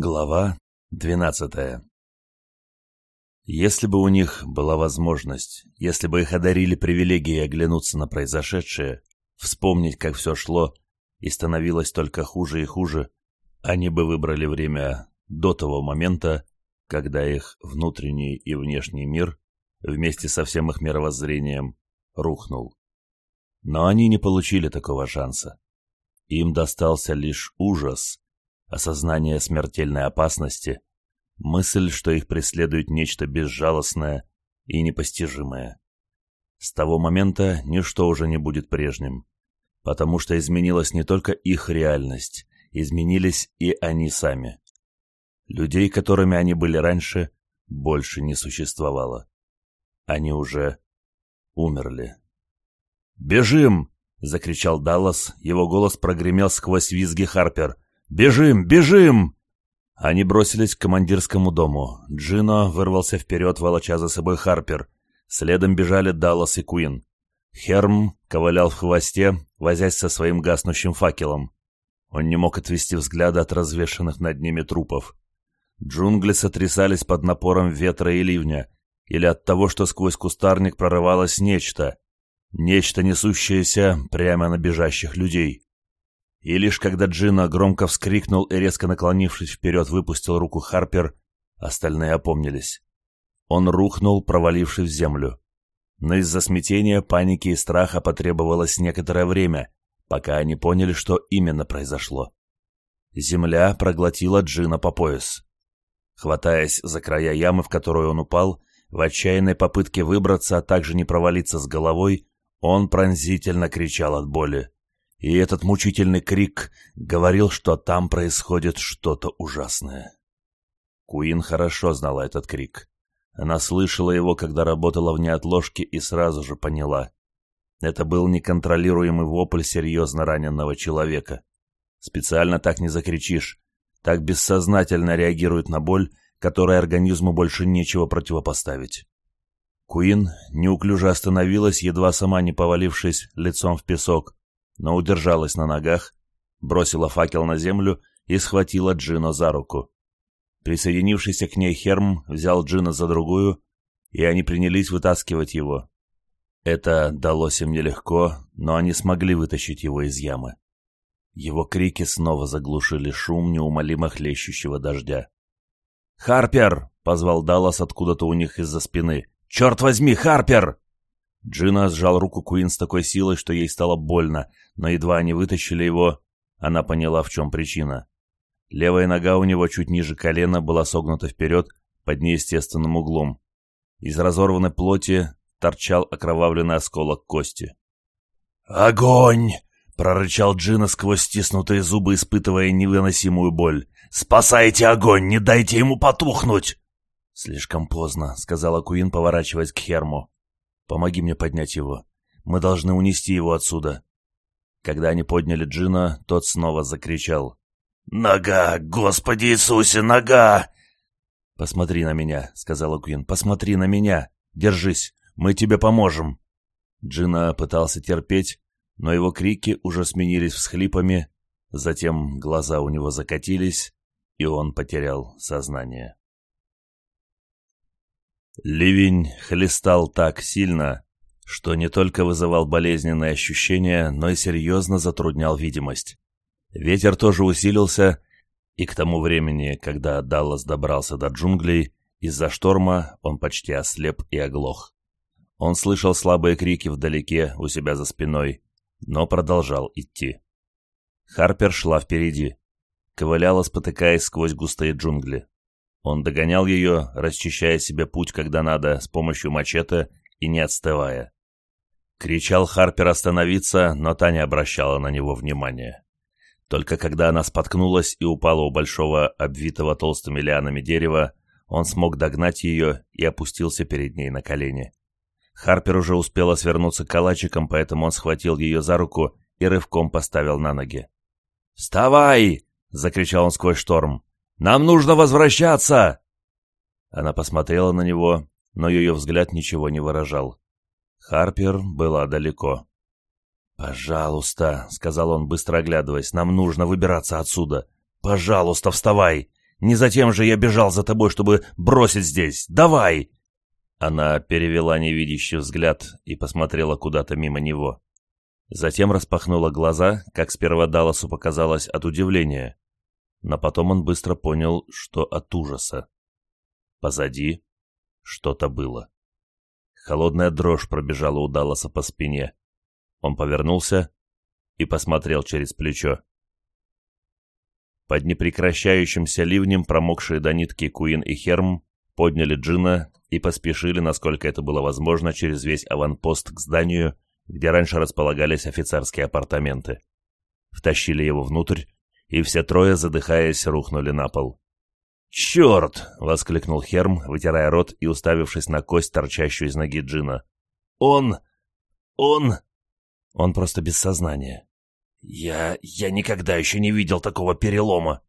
Глава 12. Если бы у них была возможность, если бы их одарили привилегией оглянуться на произошедшее, вспомнить, как все шло, и становилось только хуже и хуже, они бы выбрали время до того момента, когда их внутренний и внешний мир, вместе со всем их мировоззрением, рухнул. Но они не получили такого шанса. Им достался лишь ужас, осознание смертельной опасности, мысль, что их преследует нечто безжалостное и непостижимое. С того момента ничто уже не будет прежним, потому что изменилась не только их реальность, изменились и они сами. Людей, которыми они были раньше, больше не существовало. Они уже умерли. «Бежим!» — закричал Даллас, его голос прогремел сквозь визги Харпер — «Бежим! Бежим!» Они бросились к командирскому дому. Джино вырвался вперед, волоча за собой Харпер. Следом бежали Даллас и Куин. Херм ковылял в хвосте, возясь со своим гаснущим факелом. Он не мог отвести взгляда от развешанных над ними трупов. Джунгли сотрясались под напором ветра и ливня, или от того, что сквозь кустарник прорывалось нечто. Нечто, несущееся прямо на бежащих людей. И лишь когда Джина громко вскрикнул и, резко наклонившись вперед, выпустил руку Харпер, остальные опомнились. Он рухнул, провалившись в землю. Но из-за смятения, паники и страха потребовалось некоторое время, пока они поняли, что именно произошло. Земля проглотила Джина по пояс. Хватаясь за края ямы, в которую он упал, в отчаянной попытке выбраться, а также не провалиться с головой, он пронзительно кричал от боли. И этот мучительный крик говорил, что там происходит что-то ужасное. Куин хорошо знала этот крик. Она слышала его, когда работала в неотложке, и сразу же поняла. Это был неконтролируемый вопль серьезно раненного человека. Специально так не закричишь. Так бессознательно реагирует на боль, которой организму больше нечего противопоставить. Куин неуклюже остановилась, едва сама не повалившись лицом в песок, но удержалась на ногах, бросила факел на землю и схватила Джина за руку. Присоединившийся к ней Херм взял Джина за другую, и они принялись вытаскивать его. Это далось им нелегко, но они смогли вытащить его из ямы. Его крики снова заглушили шум неумолимо хлещущего дождя. «Харпер!» — позвал Даллас откуда-то у них из-за спины. «Черт возьми, Харпер!» Джина сжал руку Куин с такой силой, что ей стало больно, но едва они вытащили его, она поняла, в чем причина. Левая нога у него чуть ниже колена была согнута вперед под неестественным углом. Из разорванной плоти торчал окровавленный осколок кости. «Огонь!» — прорычал Джина сквозь стиснутые зубы, испытывая невыносимую боль. «Спасайте огонь! Не дайте ему потухнуть!» «Слишком поздно», — сказала Куин, поворачиваясь к Херму. Помоги мне поднять его. Мы должны унести его отсюда». Когда они подняли Джина, тот снова закричал. «Нога! Господи Иисусе, нога!» «Посмотри на меня», — сказала Куин. «Посмотри на меня! Держись! Мы тебе поможем!» Джина пытался терпеть, но его крики уже сменились всхлипами, затем глаза у него закатились, и он потерял сознание. Ливень хлестал так сильно, что не только вызывал болезненные ощущения, но и серьезно затруднял видимость. Ветер тоже усилился, и к тому времени, когда Даллас добрался до джунглей, из-за шторма он почти ослеп и оглох. Он слышал слабые крики вдалеке у себя за спиной, но продолжал идти. Харпер шла впереди, ковыляла, спотыкаясь сквозь густые джунгли. Он догонял ее, расчищая себе путь, когда надо, с помощью мачете и не отставая. Кричал Харпер остановиться, но та не обращала на него внимания. Только когда она споткнулась и упала у большого, обвитого толстыми лианами дерева, он смог догнать ее и опустился перед ней на колени. Харпер уже успела свернуться калачиком, поэтому он схватил ее за руку и рывком поставил на ноги. «Вставай!» — закричал он сквозь шторм. Нам нужно возвращаться!» Она посмотрела на него, но ее взгляд ничего не выражал. Харпер была далеко. «Пожалуйста», — сказал он, быстро оглядываясь, — «нам нужно выбираться отсюда. Пожалуйста, вставай! Не затем же я бежал за тобой, чтобы бросить здесь! Давай!» Она перевела невидящий взгляд и посмотрела куда-то мимо него. Затем распахнула глаза, как сперва Далласу показалось от удивления, но потом он быстро понял, что от ужаса. Позади что-то было. Холодная дрожь пробежала у Далласа по спине. Он повернулся и посмотрел через плечо. Под непрекращающимся ливнем промокшие до нитки Куин и Херм подняли Джина и поспешили, насколько это было возможно, через весь аванпост к зданию, где раньше располагались офицерские апартаменты. Втащили его внутрь, и все трое, задыхаясь, рухнули на пол. «Черт!» — воскликнул Херм, вытирая рот и уставившись на кость, торчащую из ноги Джина. «Он! Он!» «Он просто без сознания». «Я... я никогда еще не видел такого перелома!»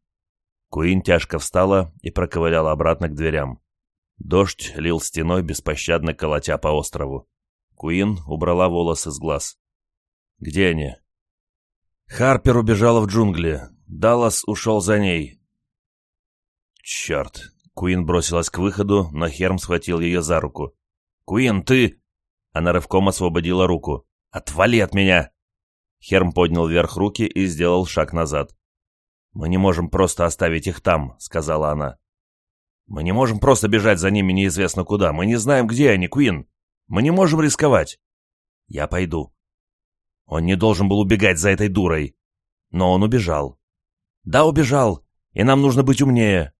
Куин тяжко встала и проковыляла обратно к дверям. Дождь лил стеной, беспощадно колотя по острову. Куин убрала волосы с глаз. «Где они?» «Харпер убежала в джунгли. Даллас ушел за ней. Черт. Куин бросилась к выходу, но Херм схватил ее за руку. «Куин, ты...» Она рывком освободила руку. «Отвали от меня!» Херм поднял вверх руки и сделал шаг назад. «Мы не можем просто оставить их там», — сказала она. «Мы не можем просто бежать за ними неизвестно куда. Мы не знаем, где они, Куин. Мы не можем рисковать». «Я пойду». Он не должен был убегать за этой дурой. Но он убежал. Да, убежал, и нам нужно быть умнее.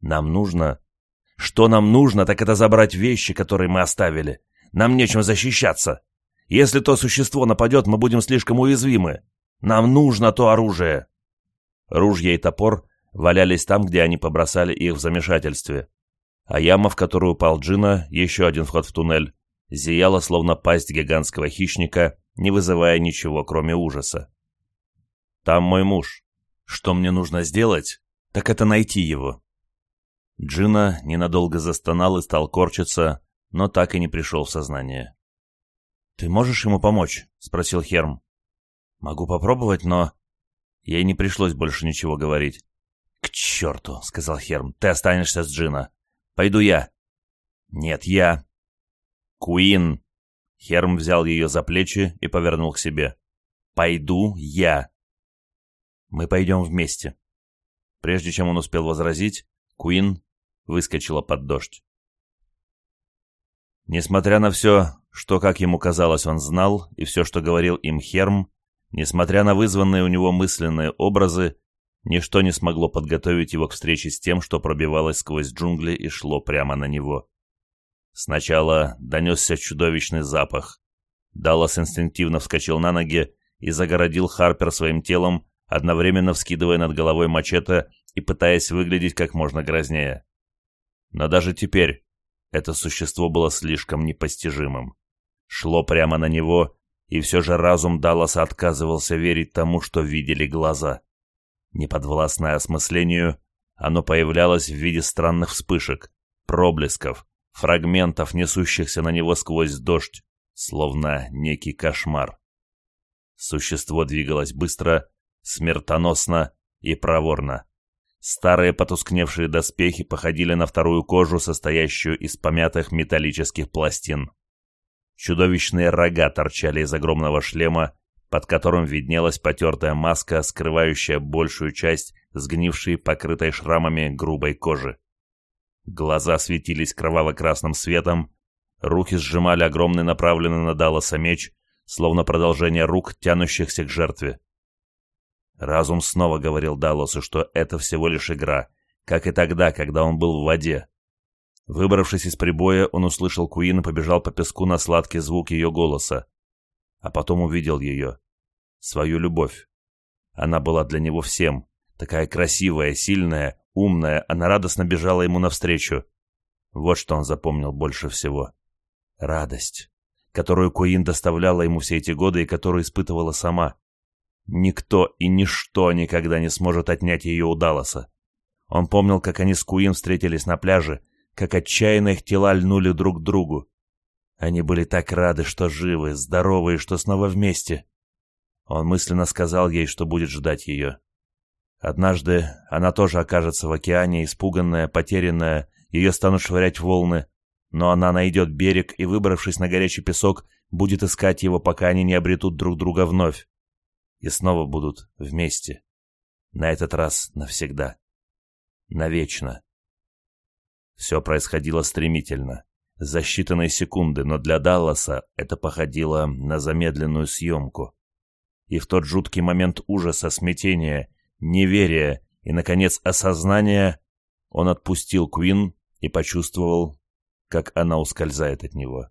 Нам нужно... Что нам нужно, так это забрать вещи, которые мы оставили. Нам нечем защищаться. Если то существо нападет, мы будем слишком уязвимы. Нам нужно то оружие. Ружье и топор валялись там, где они побросали их в замешательстве. А яма, в которую упал Джина, еще один вход в туннель, зияла словно пасть гигантского хищника, не вызывая ничего, кроме ужаса. «Там мой муж», что мне нужно сделать, так это найти его». Джина ненадолго застонал и стал корчиться, но так и не пришел в сознание. «Ты можешь ему помочь?» — спросил Херм. «Могу попробовать, но...» Ей не пришлось больше ничего говорить. «К черту!» — сказал Херм. «Ты останешься с Джина. Пойду я». «Нет, я». «Куин!» Херм взял ее за плечи и повернул к себе. «Пойду я!» мы пойдем вместе». Прежде чем он успел возразить, Куин выскочила под дождь. Несмотря на все, что, как ему казалось, он знал, и все, что говорил им Херм, несмотря на вызванные у него мысленные образы, ничто не смогло подготовить его к встрече с тем, что пробивалось сквозь джунгли и шло прямо на него. Сначала донесся чудовищный запах. Даллас инстинктивно вскочил на ноги и загородил Харпер своим телом, одновременно вскидывая над головой мачете и пытаясь выглядеть как можно грознее. Но даже теперь это существо было слишком непостижимым. Шло прямо на него, и все же разум Далласа отказывался верить тому, что видели глаза. Неподвластное осмыслению, оно появлялось в виде странных вспышек, проблесков, фрагментов, несущихся на него сквозь дождь, словно некий кошмар. Существо двигалось быстро, смертоносно и проворно. Старые потускневшие доспехи походили на вторую кожу, состоящую из помятых металлических пластин. Чудовищные рога торчали из огромного шлема, под которым виднелась потертая маска, скрывающая большую часть сгнившей, покрытой шрамами грубой кожи. Глаза светились кроваво-красным светом, руки сжимали огромный направленный на Далласа меч, словно продолжение рук, тянущихся к жертве. Разум снова говорил Далласу, что это всего лишь игра, как и тогда, когда он был в воде. Выбравшись из прибоя, он услышал Куин и побежал по песку на сладкий звук ее голоса. А потом увидел ее. Свою любовь. Она была для него всем. Такая красивая, сильная, умная, она радостно бежала ему навстречу. Вот что он запомнил больше всего. Радость, которую Куин доставляла ему все эти годы и которую испытывала сама. Никто и ничто никогда не сможет отнять ее у Далласа. Он помнил, как они с Куин встретились на пляже, как отчаянно их тела льнули друг к другу. Они были так рады, что живы, здоровы и что снова вместе. Он мысленно сказал ей, что будет ждать ее. Однажды она тоже окажется в океане, испуганная, потерянная, ее станут швырять волны, но она найдет берег и, выбравшись на горячий песок, будет искать его, пока они не обретут друг друга вновь и снова будут вместе. На этот раз навсегда. Навечно. Все происходило стремительно. За считанные секунды, но для Далласа это походило на замедленную съемку. И в тот жуткий момент ужаса, смятения, неверия и, наконец, осознания он отпустил Квин и почувствовал, как она ускользает от него.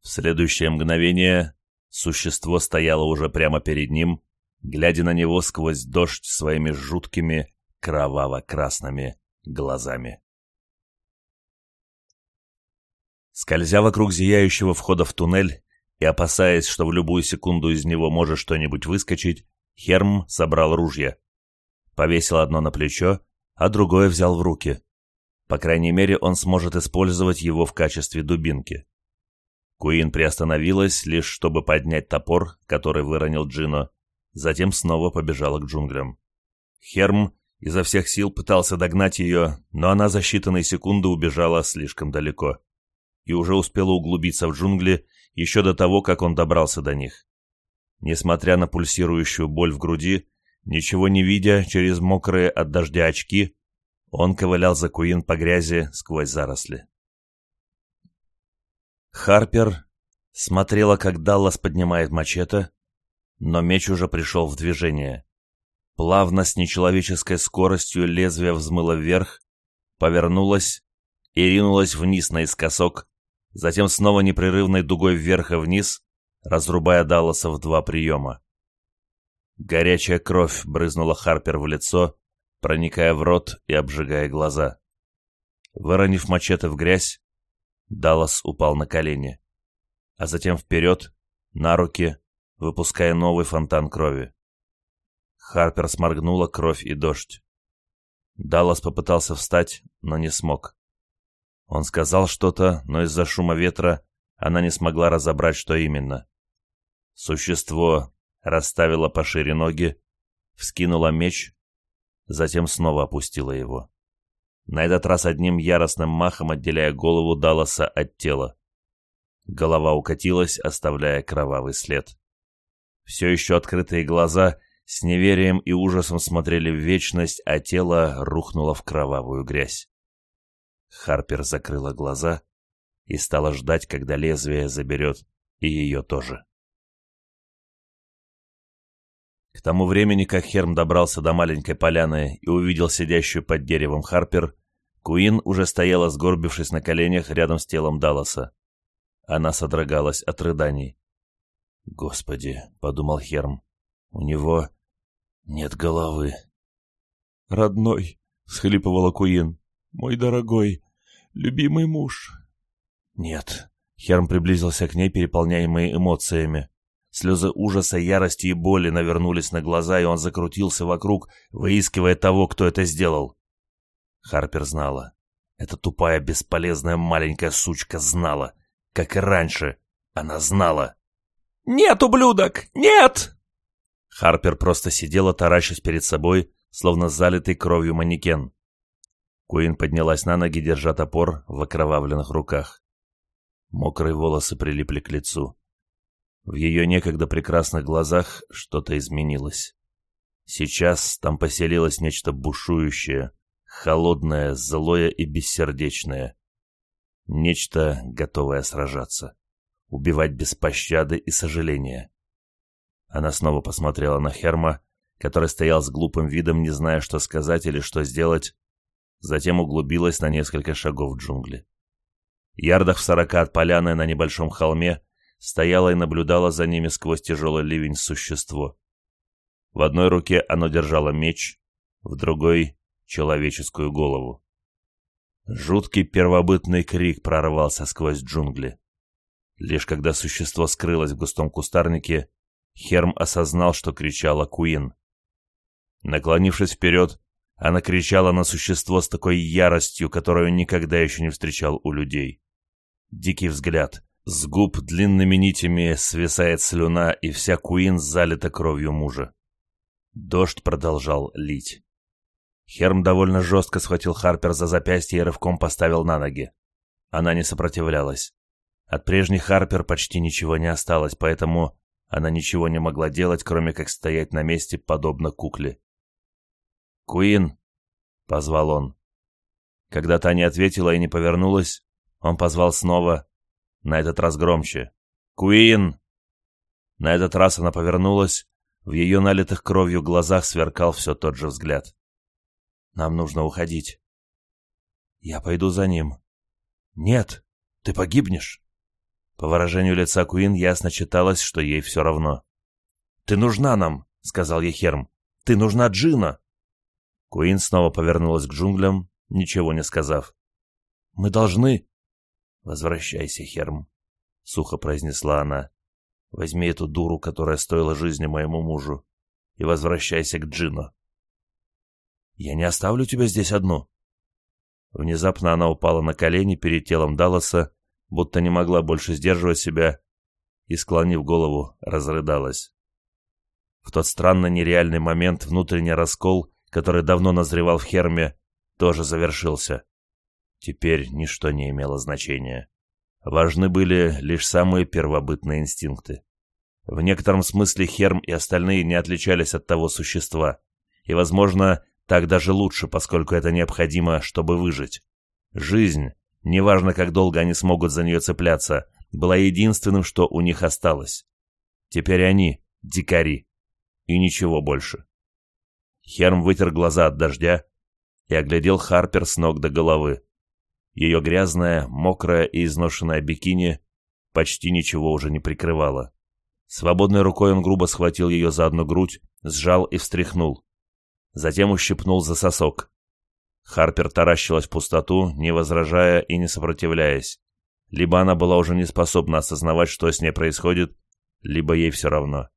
В следующее мгновение Существо стояло уже прямо перед ним, глядя на него сквозь дождь своими жуткими кроваво-красными глазами. Скользя вокруг зияющего входа в туннель и опасаясь, что в любую секунду из него может что-нибудь выскочить, Херм собрал ружье. Повесил одно на плечо, а другое взял в руки. По крайней мере, он сможет использовать его в качестве дубинки. Куин приостановилась лишь, чтобы поднять топор, который выронил Джино, Затем снова побежала к джунглям. Херм изо всех сил пытался догнать ее, но она за считанные секунды убежала слишком далеко. И уже успела углубиться в джунгли еще до того, как он добрался до них. Несмотря на пульсирующую боль в груди, ничего не видя через мокрые от дождя очки, он ковылял за Куин по грязи сквозь заросли. Харпер смотрела, как Даллас поднимает мачете, но меч уже пришел в движение. Плавно, с нечеловеческой скоростью, лезвие взмыло вверх, повернулось и ринулось вниз наискосок, затем снова непрерывной дугой вверх и вниз, разрубая Далласа в два приема. Горячая кровь брызнула Харпер в лицо, проникая в рот и обжигая глаза. Выронив мачете в грязь, Даллас упал на колени, а затем вперед, на руки, выпуская новый фонтан крови. Харпер сморгнула кровь и дождь. Даллас попытался встать, но не смог. Он сказал что-то, но из-за шума ветра она не смогла разобрать, что именно. Существо расставило пошире ноги, вскинуло меч, затем снова опустило его. На этот раз одним яростным махом отделяя голову Далласа от тела. Голова укатилась, оставляя кровавый след. Все еще открытые глаза с неверием и ужасом смотрели в вечность, а тело рухнуло в кровавую грязь. Харпер закрыла глаза и стала ждать, когда лезвие заберет и ее тоже. К тому времени, как Херм добрался до маленькой поляны и увидел сидящую под деревом Харпер, Куин уже стояла, сгорбившись на коленях рядом с телом Далласа. Она содрогалась от рыданий. «Господи!» — подумал Херм. «У него нет головы». «Родной!» — всхлипывала Куин. «Мой дорогой, любимый муж!» «Нет!» — Херм приблизился к ней, переполняемый эмоциями. Слезы ужаса, ярости и боли навернулись на глаза, и он закрутился вокруг, выискивая того, кто это сделал. Харпер знала. Эта тупая, бесполезная маленькая сучка знала. Как и раньше, она знала. «Нет, ублюдок! Нет!» Харпер просто сидела, таращась перед собой, словно залитый кровью манекен. Куин поднялась на ноги, держа топор в окровавленных руках. Мокрые волосы прилипли к лицу. В ее некогда прекрасных глазах что-то изменилось. Сейчас там поселилось нечто бушующее, холодное, злое и бессердечное. Нечто, готовое сражаться, убивать без пощады и сожаления. Она снова посмотрела на Херма, который стоял с глупым видом, не зная, что сказать или что сделать, затем углубилась на несколько шагов в джунгли. Ярдах в сорока от поляны на небольшом холме стояла и наблюдала за ними сквозь тяжелый ливень существо. В одной руке оно держало меч, в другой — человеческую голову. Жуткий первобытный крик прорвался сквозь джунгли. Лишь когда существо скрылось в густом кустарнике, Херм осознал, что кричала Куин. Наклонившись вперед, она кричала на существо с такой яростью, которую никогда еще не встречал у людей. Дикий взгляд, с губ длинными нитями свисает слюна, и вся Куин залита кровью мужа. Дождь продолжал лить. Херм довольно жестко схватил Харпер за запястье и рывком поставил на ноги. Она не сопротивлялась. От прежней Харпер почти ничего не осталось, поэтому она ничего не могла делать, кроме как стоять на месте, подобно кукле. «Куин!» — позвал он. Когда та не ответила и не повернулась, он позвал снова, на этот раз громче. «Куин!» На этот раз она повернулась, в ее налитых кровью глазах сверкал все тот же взгляд. «Нам нужно уходить». «Я пойду за ним». «Нет, ты погибнешь». По выражению лица Куин ясно читалось, что ей все равно. «Ты нужна нам», — сказал Ехерм. «Ты нужна Джина». Куин снова повернулась к джунглям, ничего не сказав. «Мы должны», возвращайся херм. Сухо произнесла она. Возьми эту дуру которая стоила жизни моему мужу и возвращайся к джину я не оставлю тебя здесь одну. Внезапно она упала на колени перед телом далласа будто не могла больше сдерживать себя и склонив голову разрыдалась. В тот странно нереальный момент внутренний раскол который давно назревал в херме тоже завершился. Теперь ничто не имело значения. Важны были лишь самые первобытные инстинкты. В некотором смысле Херм и остальные не отличались от того существа. И, возможно, так даже лучше, поскольку это необходимо, чтобы выжить. Жизнь, неважно как долго они смогут за нее цепляться, была единственным, что у них осталось. Теперь они — дикари. И ничего больше. Херм вытер глаза от дождя и оглядел Харпер с ног до головы. Ее грязная, мокрая и изношенная бикини почти ничего уже не прикрывала. Свободной рукой он грубо схватил ее за одну грудь, сжал и встряхнул. Затем ущипнул за сосок. Харпер таращилась в пустоту, не возражая и не сопротивляясь. Либо она была уже не способна осознавать, что с ней происходит, либо ей все равно.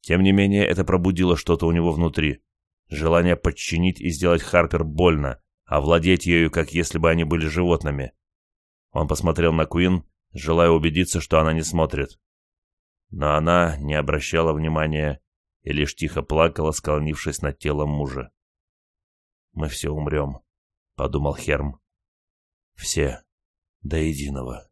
Тем не менее, это пробудило что-то у него внутри. Желание подчинить и сделать Харпер больно, овладеть ею, как если бы они были животными. Он посмотрел на Куин, желая убедиться, что она не смотрит. Но она не обращала внимания и лишь тихо плакала, склонившись над телом мужа. «Мы все умрем», — подумал Херм. «Все до единого».